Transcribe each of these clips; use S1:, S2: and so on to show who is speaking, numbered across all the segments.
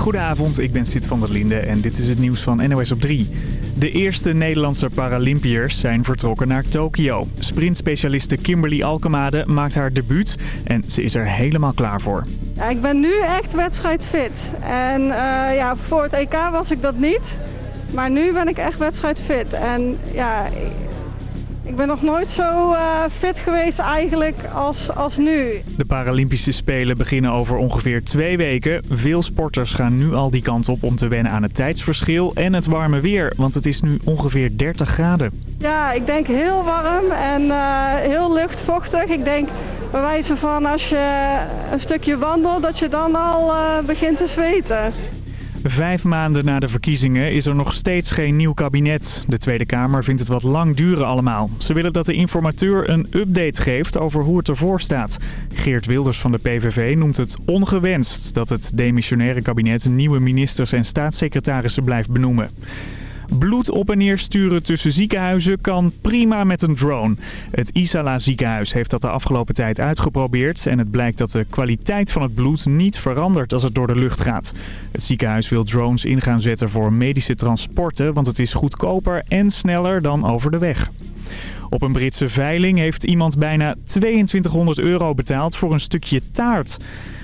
S1: Goedenavond, ik ben Sid van der Linde en dit is het nieuws van NOS op 3. De eerste Nederlandse Paralympiërs zijn vertrokken naar Tokio. Sprintspecialiste Kimberly Alkemade maakt haar debuut en ze is er helemaal klaar voor.
S2: Ja, ik ben nu echt wedstrijdfit. En eh, ja, voor het EK was ik dat niet. Maar nu ben ik echt wedstrijdfit. En ja, ik ben nog nooit zo uh, fit geweest eigenlijk als, als nu.
S1: De Paralympische Spelen beginnen over ongeveer twee weken. Veel sporters gaan nu al die kant op om te wennen aan het tijdsverschil en het warme weer. Want het is nu ongeveer 30 graden.
S2: Ja, ik denk heel warm en uh, heel luchtvochtig. Ik denk bij wijze van als je een stukje wandelt dat je dan al uh, begint te zweten.
S1: Vijf maanden na de verkiezingen is er nog steeds geen nieuw kabinet. De Tweede Kamer vindt het wat lang duren allemaal. Ze willen dat de informateur een update geeft over hoe het ervoor staat. Geert Wilders van de PVV noemt het ongewenst dat het demissionaire kabinet nieuwe ministers en staatssecretarissen blijft benoemen. Bloed op en neer sturen tussen ziekenhuizen kan prima met een drone. Het Isala ziekenhuis heeft dat de afgelopen tijd uitgeprobeerd... en het blijkt dat de kwaliteit van het bloed niet verandert als het door de lucht gaat. Het ziekenhuis wil drones in gaan zetten voor medische transporten... want het is goedkoper en sneller dan over de weg. Op een Britse veiling heeft iemand bijna 2200 euro betaald voor een stukje taart.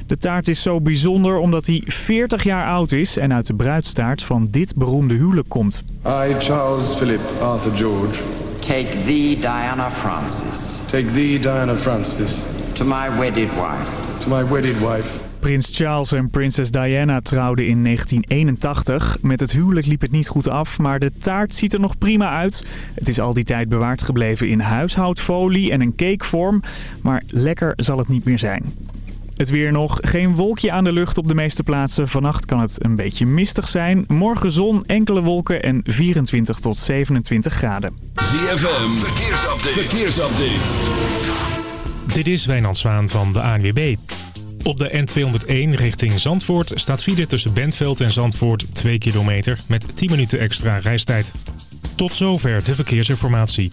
S1: De taart is zo bijzonder omdat hij 40 jaar oud is en uit de bruidstaart van dit beroemde huwelijk komt.
S3: I, Charles Philip Arthur George.
S4: Take thee, Diana Francis.
S3: Take thee, Diana Francis.
S4: To my wedded wife.
S3: To my wedded wife.
S1: Prins Charles en prinses Diana trouwden in 1981. Met het huwelijk liep het niet goed af, maar de taart ziet er nog prima uit. Het is al die tijd bewaard gebleven in huishoudfolie en een cakevorm. Maar lekker zal het niet meer zijn. Het weer nog. Geen wolkje aan de lucht op de meeste plaatsen. Vannacht kan het een beetje mistig zijn. Morgen zon, enkele wolken en 24 tot 27 graden.
S5: ZFM, verkeersupdate. verkeersupdate.
S6: Dit is Wijnand Zwaan van de ANWB. Op de N201 richting Zandvoort staat file tussen Bentveld en Zandvoort 2 kilometer met 10 minuten extra reistijd. Tot zover de verkeersinformatie.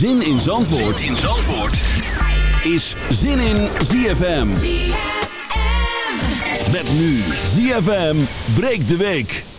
S5: Zin in Zandvoort, zin in Zandvoort. is Zin in ZFM. Met nu ZFM breekt de week.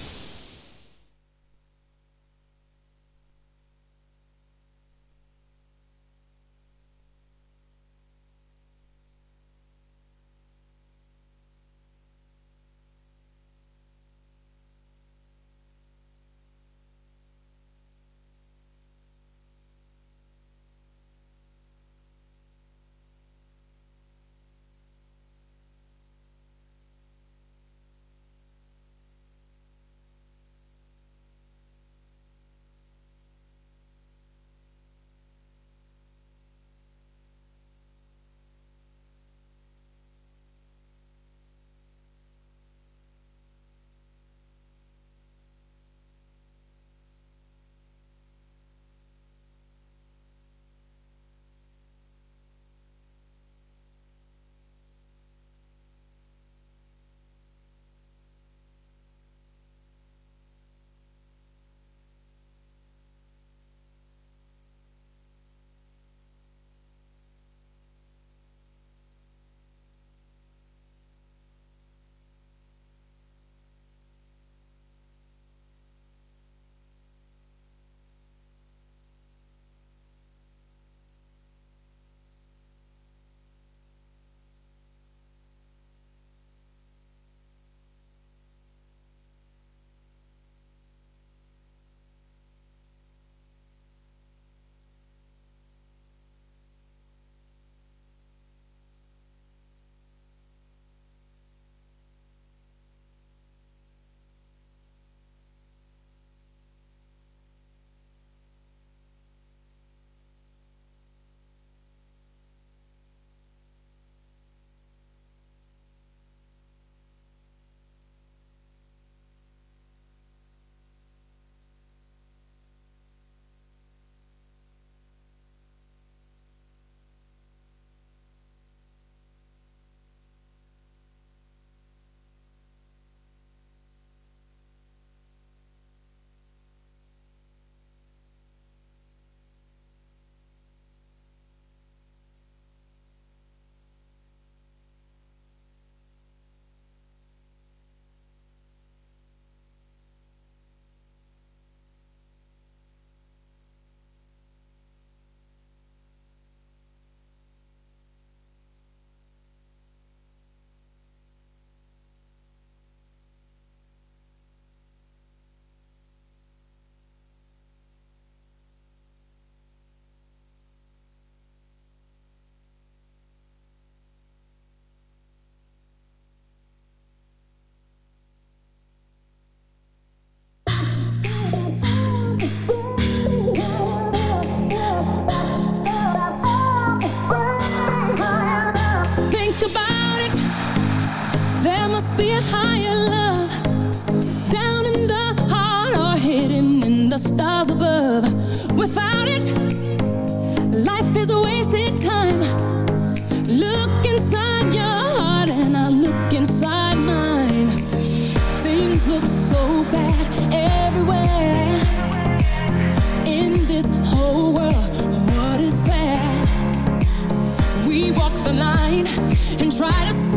S7: Try to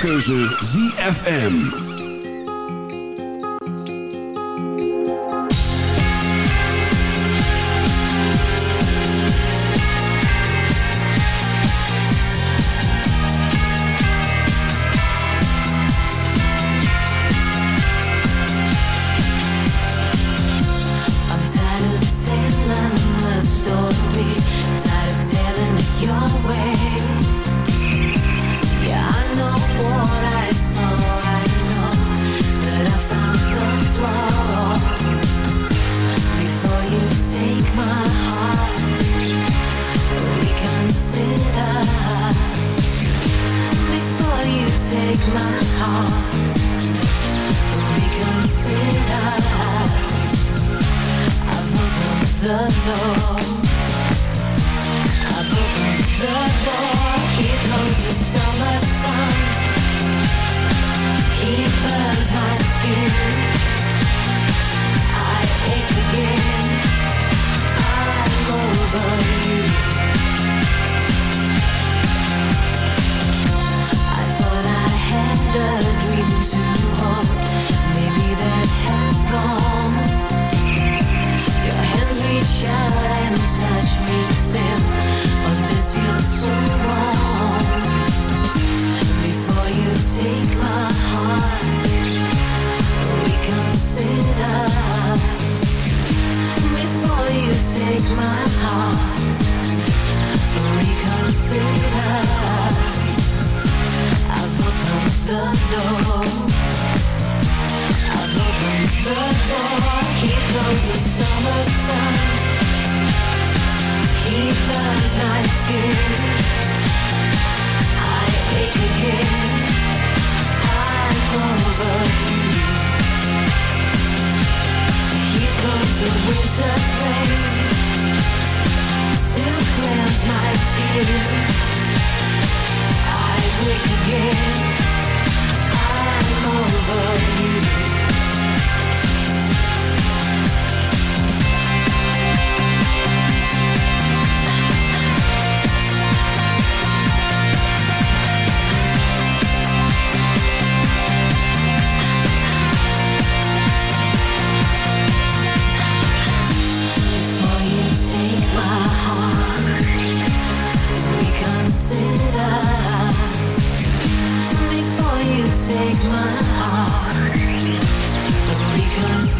S5: keuze ZFM.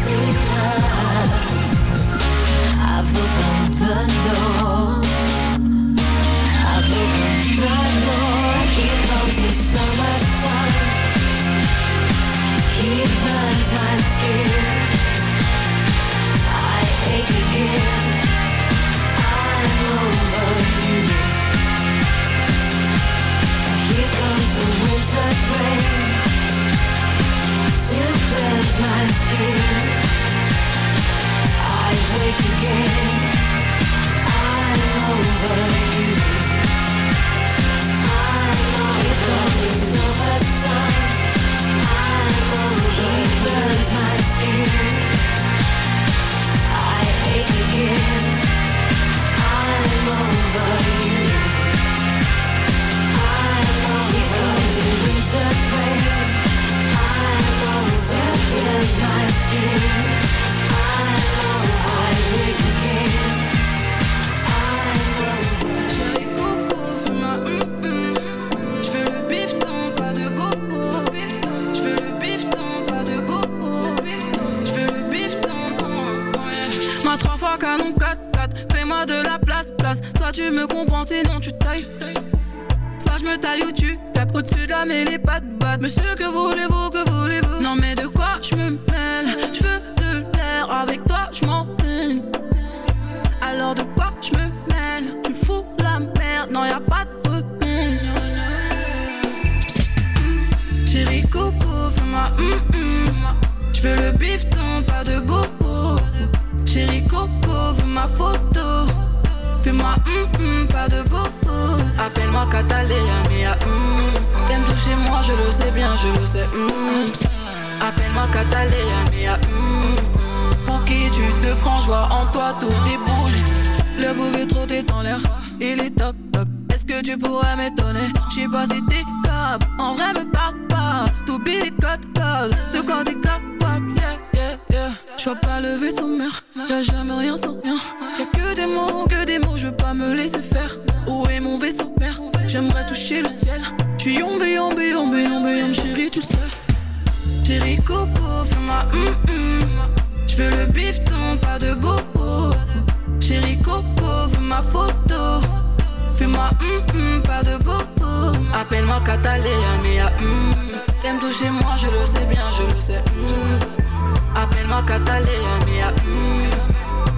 S8: Reconsider. I've
S9: je le sais hum. Appelle-moi Catalina, mia hum. Pour qui tu te prends, joie en toi, tout déboule. Le trop est dans l'air, il est toc toc.
S8: Est-ce que tu pourrais m'étonner? Je sais pas si t'es capable, en vrai me parle pas. T'oublies les codes codes, de quoi t'es capable, yeah, yeah, yeah. Je vois pas le vaisseau mère, y'a jamais rien sans rien. Que des mots, que des mots, je veux pas me laisser faire. Où est mon vaisseau mère J'aimerais toucher le ciel. J'suis yombe, yombe, yombe, yombe, yombe, chérie, tu sais. Chérie coco, fais-moi hum hum. J'veux le bifton, pas de bobo. Chérie coco, fais ma photo. Fais-moi hum hum, pas de bobo. Appelle-moi Catalina, mais hum. T'aimes toucher moi, je le sais bien, je le sais. hum. Appelle-moi Catalina, hum.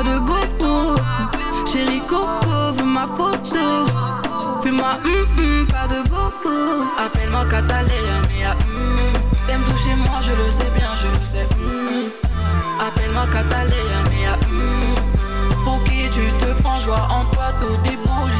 S8: pas de bobo. Chérie coco, veux ma photo. Fais-moi hum hum, pas de bobo. Appelle-moi Catalina, mais hum. T'aimes toucher moi, je le sais bien, je le sais. hum. Appelle-moi Catalina, mais hum. Pour qui tu te prends, joie en toi, tout déboulé.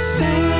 S5: same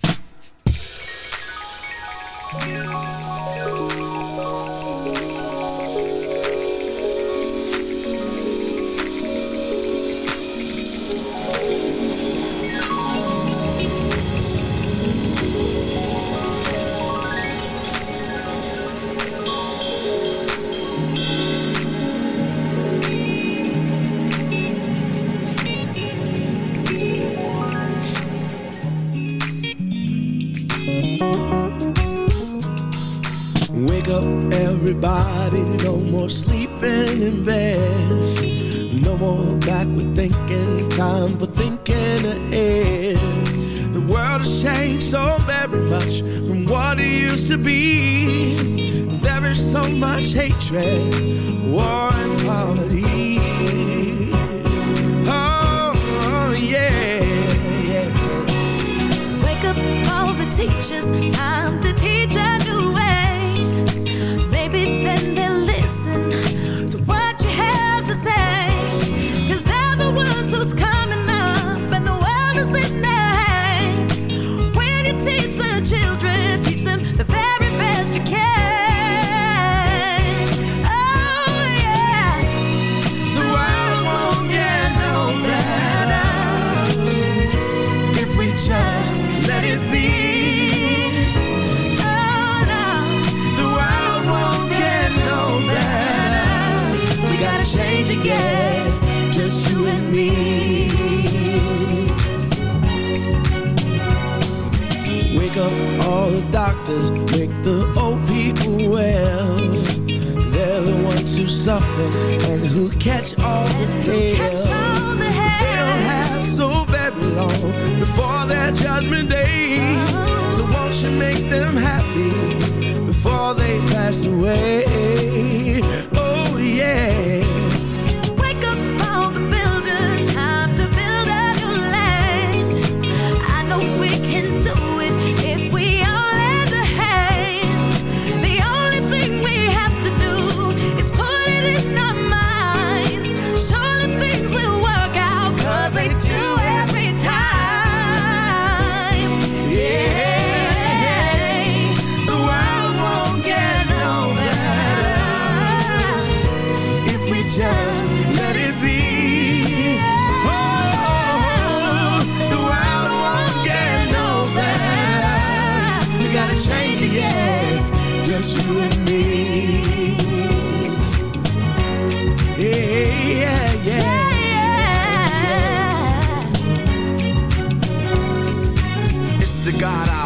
S10: Gotta change
S11: it, yeah,
S10: just you and me. Yeah, yeah, yeah.
S12: It's the God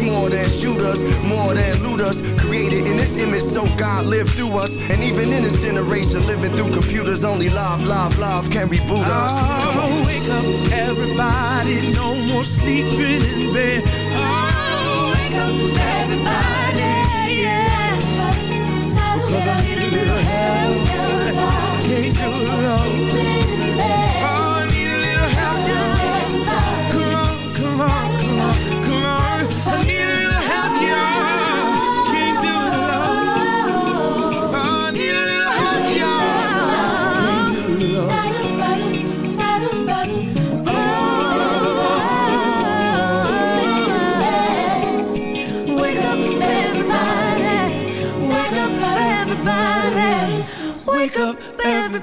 S12: more than shooters, more than looters. Created in this image, so God lived through us. And even in this generation, living through computers, only love, love, love can reboot us. Come on.
S10: Oh, wake up, everybody. No more sleeping in bed. Oh, wake up, everybody. Yeah. Because I need a little help. Can't do it alone.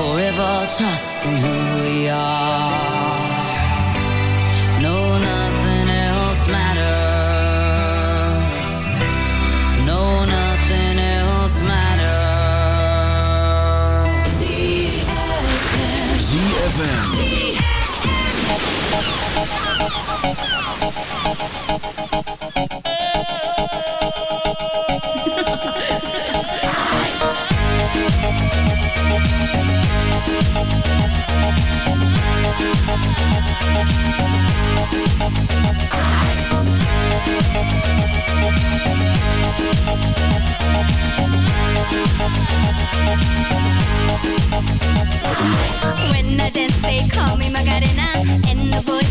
S5: forever trusting who we are. No, nothing else matters. No, nothing else matters. ZFM. ZFM.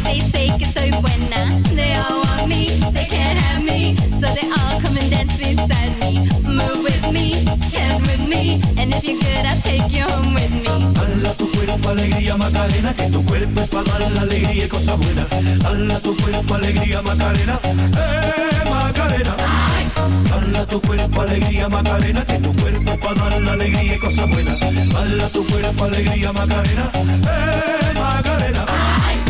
S5: they say que soy buena. They all want me, they can't have me, so they all come and dance beside me. Move with me, chant
S13: with
S14: me,
S15: and if you're good, I'll take you home with me.
S16: Hala tu cuerpo alegría Macarena, que tu cuerpo para dar alegría cosa buena. Tu cuerpo alegría eh tu cuerpo alegría que tu cuerpo para alegría cosa buena. Tu cuerpo alegría Macarena, eh Macarena. Ay.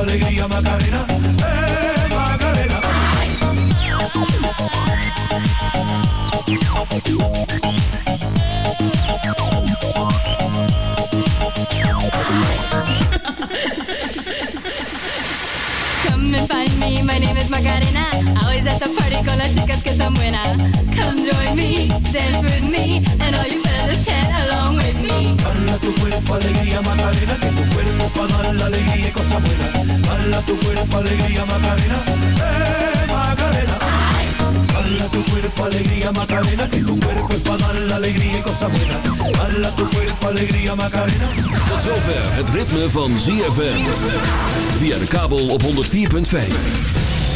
S16: alegría Macarena, eh Macarena.
S15: Come and find me, my name is Macarena. At the party con las chicas que están buenas. Come join me, dance with me, and all you fellas chat along with me.
S16: Dala tu cuerpo alegría Macarena, que tu cuerpo para dar la alegría y cosas buenas. Dala tu cuerpo alegría Macarena, eh Macarena. Dala tu cuerpo alegría Macarena, que tu cuerpo es para dar la alegría y cosas buenas. Dala tu cuerpo alegría Macarena.
S17: Tot zover het ritme van ZFM. Via de kabel op 104.5.